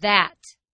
that.